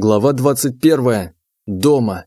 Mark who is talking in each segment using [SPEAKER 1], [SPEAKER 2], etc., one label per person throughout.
[SPEAKER 1] Глава 21. Дома.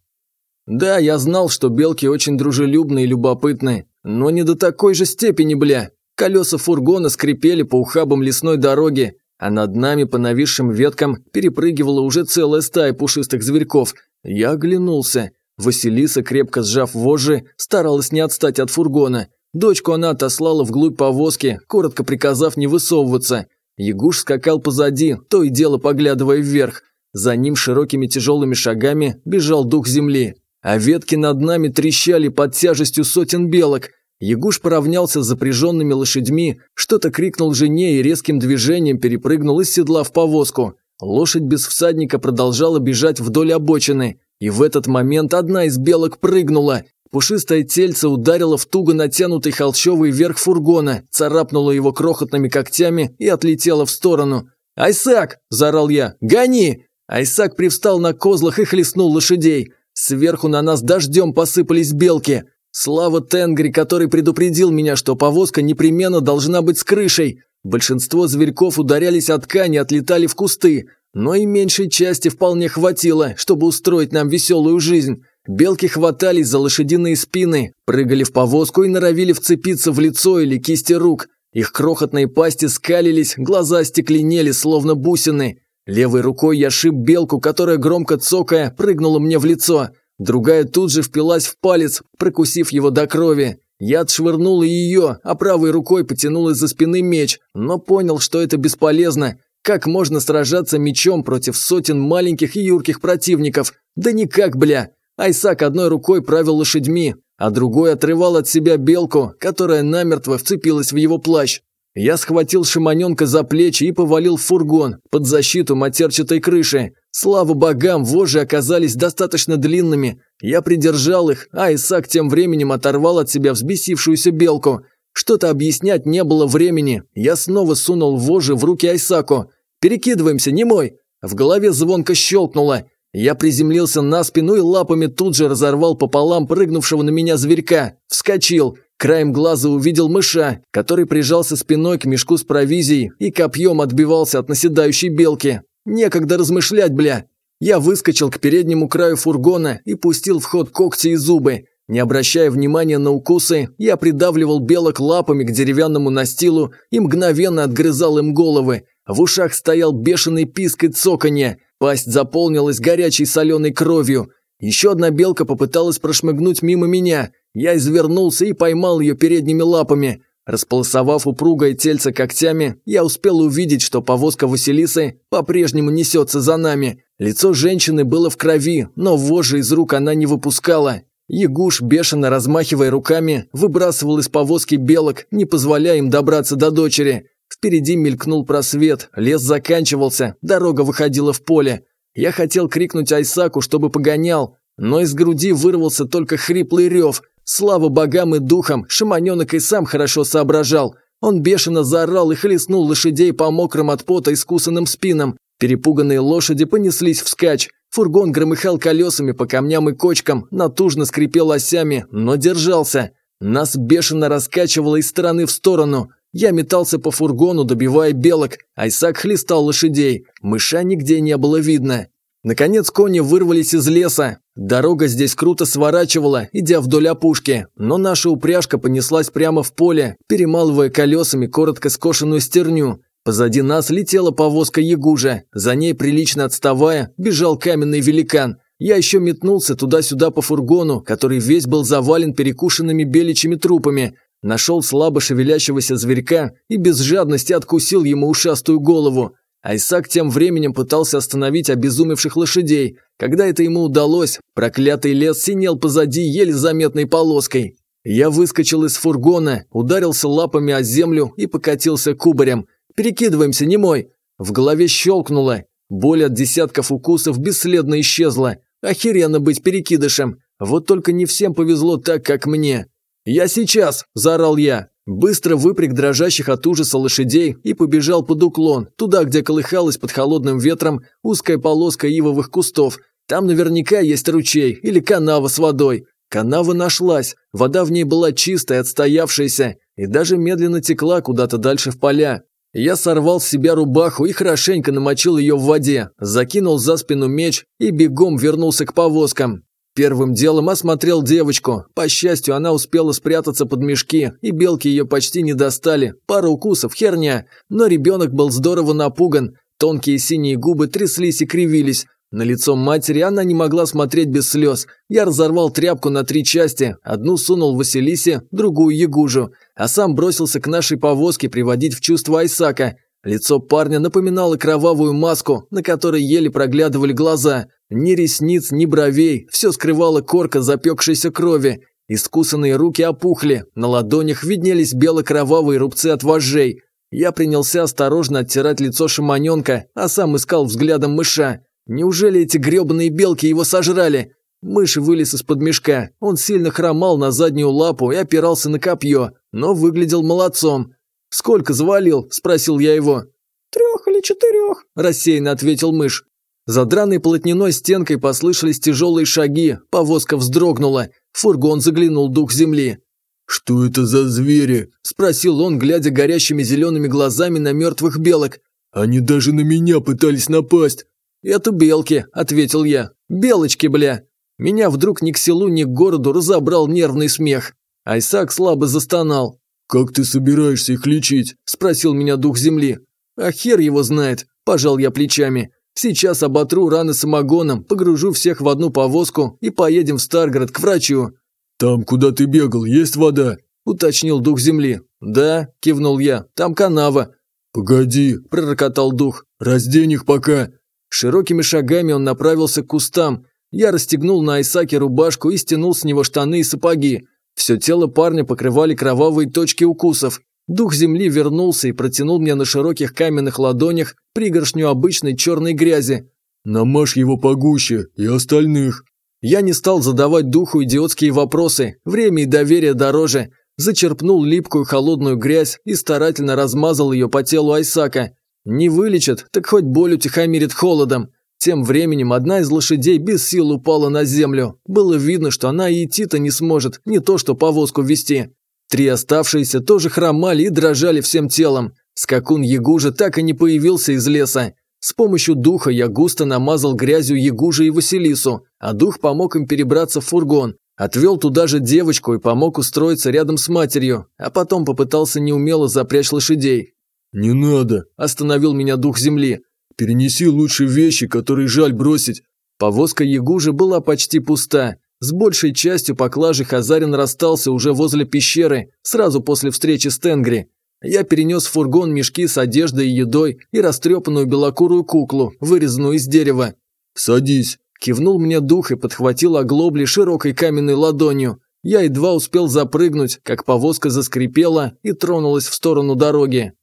[SPEAKER 1] Да, я знал, что белки очень дружелюбны и любопытны, но не до такой же степени, бля. Колеса фургона скрипели по ухабам лесной дороги, а над нами по нависшим веткам перепрыгивала уже целая стая пушистых зверьков. Я оглянулся. Василиса, крепко сжав вожжи, старалась не отстать от фургона. Дочку она отослала вглубь повозки, коротко приказав не высовываться. Ягуш скакал позади, то и дело поглядывая вверх – за ним широкими тяжелыми шагами бежал дух земли, а ветки над нами трещали под тяжестью сотен белок. Ягуш поравнялся с запряженными лошадьми, что-то крикнул жене и резким движением перепрыгнул из седла в повозку. Лошадь без всадника продолжала бежать вдоль обочины, и в этот момент одна из белок прыгнула. Пушистое тельце ударило в туго натянутый холщовый верх фургона, царапнуло его крохотными когтями и отлетело в сторону. «Айсак!» – заорал я. «Гони!» Айсак привстал на козлах и хлестнул лошадей. Сверху на нас дождем посыпались белки. Слава Тенгри, который предупредил меня, что повозка непременно должна быть с крышей. Большинство зверьков ударялись от ткани, и отлетали в кусты. Но и меньшей части вполне хватило, чтобы устроить нам веселую жизнь. Белки хватались за лошадиные спины, прыгали в повозку и норовили вцепиться в лицо или кисти рук. Их крохотные пасти скалились, глаза стекленели, словно бусины. Левой рукой я шиб белку, которая, громко цокая, прыгнула мне в лицо. Другая тут же впилась в палец, прокусив его до крови. Я отшвырнула ее, а правой рукой потянул из-за спины меч, но понял, что это бесполезно. Как можно сражаться мечом против сотен маленьких и юрких противников? Да никак, бля! Айсак одной рукой правил лошадьми, а другой отрывал от себя белку, которая намертво вцепилась в его плащ. Я схватил Шимоненка за плечи и повалил фургон под защиту матерчатой крыши. Слава богам, вожи оказались достаточно длинными. Я придержал их, а Исаак тем временем оторвал от себя взбесившуюся белку. Что-то объяснять не было времени. Я снова сунул вожи в руки Айсаку. «Перекидываемся, не мой!» В голове звонко щелкнуло. Я приземлился на спину и лапами тут же разорвал пополам прыгнувшего на меня зверька. Вскочил. Краем глаза увидел мыша, который прижался спиной к мешку с провизией и копьем отбивался от наседающей белки. Некогда размышлять, бля. Я выскочил к переднему краю фургона и пустил в ход когти и зубы. Не обращая внимания на укусы, я придавливал белок лапами к деревянному настилу и мгновенно отгрызал им головы. В ушах стоял бешеный писк и цоканье. Пасть заполнилась горячей соленой кровью – еще одна белка попыталась прошмыгнуть мимо меня. Я извернулся и поймал ее передними лапами. Располосовав упругое тельце когтями, я успел увидеть, что повозка Василисы по-прежнему несется за нами. Лицо женщины было в крови, но вожжи из рук она не выпускала. Ягуш, бешено размахивая руками, выбрасывал из повозки белок, не позволяя им добраться до дочери. Впереди мелькнул просвет, лес заканчивался, дорога выходила в поле. Я хотел крикнуть Айсаку, чтобы погонял, но из груди вырвался только хриплый рев. Слава богам и духам, Шаманенок и сам хорошо соображал. Он бешено заорал и хлестнул лошадей по мокрым от пота искусанным спинам. Перепуганные лошади понеслись вскачь. Фургон громыхал колесами по камням и кочкам, натужно скрипел осями, но держался. Нас бешено раскачивало из стороны в сторону – я метался по фургону, добивая белок, а Исаак хлистал лошадей, мыша нигде не было видно. Наконец кони вырвались из леса. Дорога здесь круто сворачивала, идя вдоль опушки, но наша упряжка понеслась прямо в поле, перемалывая колесами коротко скошенную стерню. Позади нас летела повозка Ягужа, за ней, прилично отставая, бежал каменный великан. Я еще метнулся туда-сюда по фургону, который весь был завален перекушенными беличьими трупами, нашел слабо шевелящегося зверька и без жадности откусил ему ушастую голову. Айсак тем временем пытался остановить обезумевших лошадей. Когда это ему удалось, проклятый лес синел позади еле заметной полоской. Я выскочил из фургона, ударился лапами о землю и покатился кубарем. «Перекидываемся, не мой. В голове щелкнуло. Боль от десятков укусов бесследно исчезла. Охеренно быть перекидышем. Вот только не всем повезло так, как мне. «Я сейчас!» – заорал я. Быстро выпряг дрожащих от ужаса лошадей и побежал под уклон, туда, где колыхалась под холодным ветром узкая полоска ивовых кустов. Там наверняка есть ручей или канава с водой. Канава нашлась, вода в ней была чистой, отстоявшейся, и даже медленно текла куда-то дальше в поля. Я сорвал с себя рубаху и хорошенько намочил ее в воде, закинул за спину меч и бегом вернулся к повозкам. Первым делом осмотрел девочку. По счастью, она успела спрятаться под мешки, и белки ее почти не достали. Пару укусов, херня. Но ребенок был здорово напуган. Тонкие синие губы тряслись и кривились. На лицо матери она не могла смотреть без слез. Я разорвал тряпку на три части. Одну сунул Василисе, другую Ягужу. А сам бросился к нашей повозке приводить в чувство Айсака. Лицо парня напоминало кровавую маску, на которой еле проглядывали глаза. Ни ресниц, ни бровей, все скрывала корка запекшейся крови. Искусанные руки опухли, на ладонях виднелись бело-кровавые рубцы от вожжей. Я принялся осторожно оттирать лицо шаманенка, а сам искал взглядом мыша. Неужели эти гребаные белки его сожрали? Мышь вылез из-под мешка. Он сильно хромал на заднюю лапу и опирался на копье, но выглядел молодцом. «Сколько завалил?» – спросил я его.
[SPEAKER 2] «Трех или четырех», –
[SPEAKER 1] рассеянно ответил мышь. За драной плотняной стенкой послышались тяжелые шаги, повозка вздрогнула, фургон заглянул дух земли.
[SPEAKER 3] «Что это за звери?»
[SPEAKER 1] – спросил он, глядя горящими зелеными глазами на мертвых белок.
[SPEAKER 3] «Они даже на меня пытались напасть!»
[SPEAKER 1] «Это белки», – ответил я. «Белочки, бля!» Меня вдруг ни к селу, ни к городу разобрал нервный смех. Айсак слабо застонал.
[SPEAKER 3] «Как ты собираешься их лечить?»
[SPEAKER 1] – спросил меня дух земли. «А хер его знает!» – пожал я плечами. «Сейчас оботру раны самогоном, погружу всех в одну повозку и поедем в Старгород к врачу».
[SPEAKER 3] «Там, куда ты бегал, есть вода?»
[SPEAKER 1] – уточнил дух земли. «Да», – кивнул я, – «там канава».
[SPEAKER 3] «Погоди», – пророкотал дух, – «раздень их пока».
[SPEAKER 1] Широкими шагами он направился к кустам. Я расстегнул на Айсаке рубашку и стянул с него штаны и сапоги. Все тело парня покрывали кровавые точки укусов. Дух земли вернулся и протянул мне на широких каменных ладонях пригоршню обычной черной грязи.
[SPEAKER 3] «Намажь его погуще и остальных».
[SPEAKER 1] Я не стал задавать духу идиотские вопросы, время и доверие дороже. Зачерпнул липкую холодную грязь и старательно размазал ее по телу Айсака. Не вылечит, так хоть боль утихомирит холодом. Тем временем одна из лошадей без сил упала на землю. Было видно, что она и идти-то не сможет, не то что повозку вести. Три оставшиеся тоже хромали и дрожали всем телом. Скакун Ягужа так и не появился из леса. С помощью духа я густо намазал грязью Ягужа и Василису, а дух помог им перебраться в фургон. Отвел туда же девочку и помог устроиться рядом с матерью, а потом попытался неумело запрячь лошадей.
[SPEAKER 3] «Не надо!»
[SPEAKER 1] – остановил меня дух земли.
[SPEAKER 3] Перенеси лучше вещи, которые жаль бросить.
[SPEAKER 1] Повозка Ягужи была почти пуста. С большей частью поклажи Хазарин расстался уже возле пещеры, сразу после встречи с Тенгри. Я перенес в фургон мешки с одеждой и едой и растрепанную белокурую куклу, вырезанную из дерева.
[SPEAKER 3] «Садись», –
[SPEAKER 1] кивнул мне дух и подхватил оглобли широкой каменной ладонью. Я едва успел запрыгнуть, как повозка заскрипела и тронулась в сторону дороги.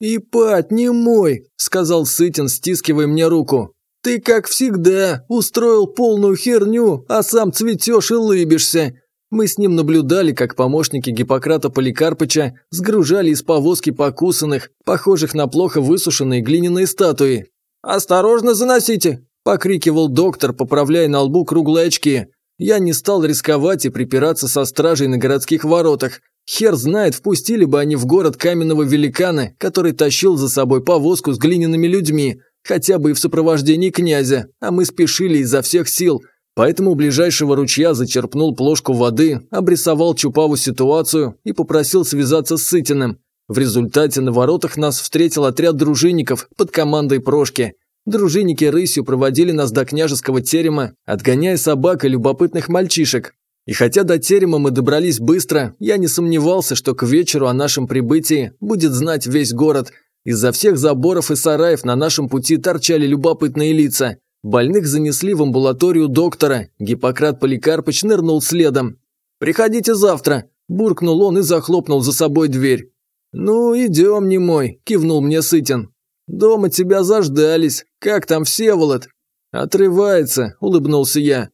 [SPEAKER 2] «Ипат, не мой!» – сказал Сытин, стискивая мне руку. «Ты, как всегда, устроил полную херню, а сам цветешь и лыбишься!» Мы с ним наблюдали, как помощники Гиппократа Поликарпыча сгружали из повозки покусанных, похожих на плохо высушенные глиняные статуи. «Осторожно заносите!» – покрикивал доктор, поправляя на лбу круглые очки. Я не стал рисковать и припираться со стражей на городских воротах. Хер знает, впустили бы они в город каменного великана, который тащил за собой повозку с глиняными людьми, хотя бы и в сопровождении князя, а мы спешили изо всех сил. Поэтому у ближайшего ручья зачерпнул плошку воды, обрисовал Чупаву ситуацию и попросил связаться с Сытиным. В результате на воротах нас встретил отряд дружинников под командой Прошки. Дружинники рысью проводили нас до княжеского терема, отгоняя собак и любопытных мальчишек, и хотя до терема мы добрались быстро, я не сомневался, что к вечеру о нашем прибытии будет знать весь город. Из-за всех заборов и сараев на нашем пути торчали любопытные лица. Больных занесли в амбулаторию доктора, Гиппократ Поликарпыч нырнул следом. «Приходите завтра», – буркнул он и захлопнул за собой дверь. «Ну, идем, не мой, кивнул мне Сытин. «Дома тебя заждались. Как там Всеволод?» «Отрывается», – улыбнулся я.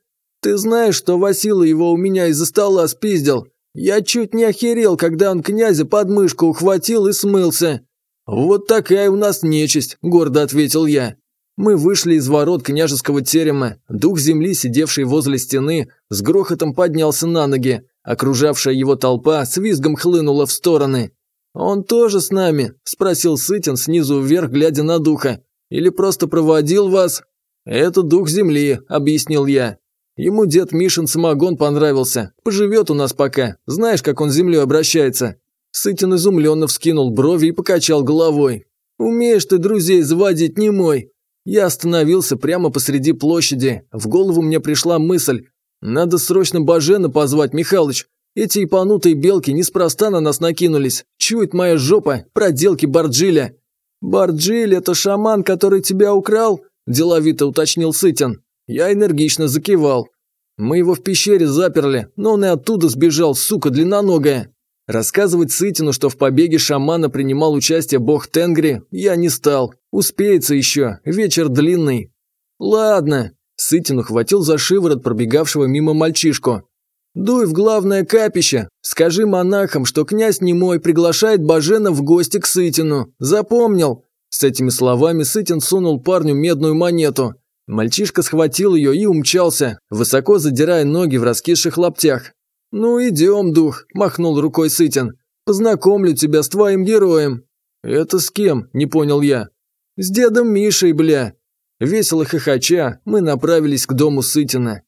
[SPEAKER 2] Ты знаешь, что Васила его у меня из-за стола спиздил. Я чуть не охерел, когда он князя под мышку ухватил и смылся. Вот такая у нас нечисть, гордо ответил я. Мы вышли из ворот княжеского терема. Дух земли, сидевший возле стены, с грохотом поднялся на ноги. Окружавшая его толпа с визгом хлынула в стороны.
[SPEAKER 1] «Он тоже с нами?» – спросил Сытин снизу вверх, глядя на духа. «Или просто проводил вас?» «Это дух земли», – объяснил я. Ему дед Мишин самогон понравился. Поживет у нас пока. Знаешь, как он с землей обращается». Сытин изумленно вскинул брови и покачал головой. «Умеешь ты друзей заводить, не мой!» Я остановился прямо посреди площади. В голову мне пришла мысль. «Надо срочно Бажена позвать, Михалыч. Эти ипанутые белки неспроста на нас накинулись. Чует моя жопа проделки Барджиля». «Барджиль – это шаман, который тебя украл?» – деловито уточнил Сытин. Я энергично закивал. Мы его в пещере заперли, но он и оттуда сбежал, сука длинноногая. Рассказывать Сытину, что в побеге шамана принимал участие бог Тенгри, я не стал. Успеется еще, вечер длинный. Ладно. Сытин ухватил за шиворот пробегавшего мимо мальчишку. «Дуй в главное капище. Скажи монахам, что князь Немой приглашает Бажена в гости к Сытину. Запомнил?» С этими словами Сытин сунул парню медную монету – Мальчишка схватил ее и умчался, высоко задирая ноги в раскисших лаптях. «Ну идем, дух», – махнул рукой Сытин. «Познакомлю тебя с твоим героем». «Это с кем?» – не понял я. «С дедом Мишей, бля». Весело хохоча, мы направились к дому Сытина.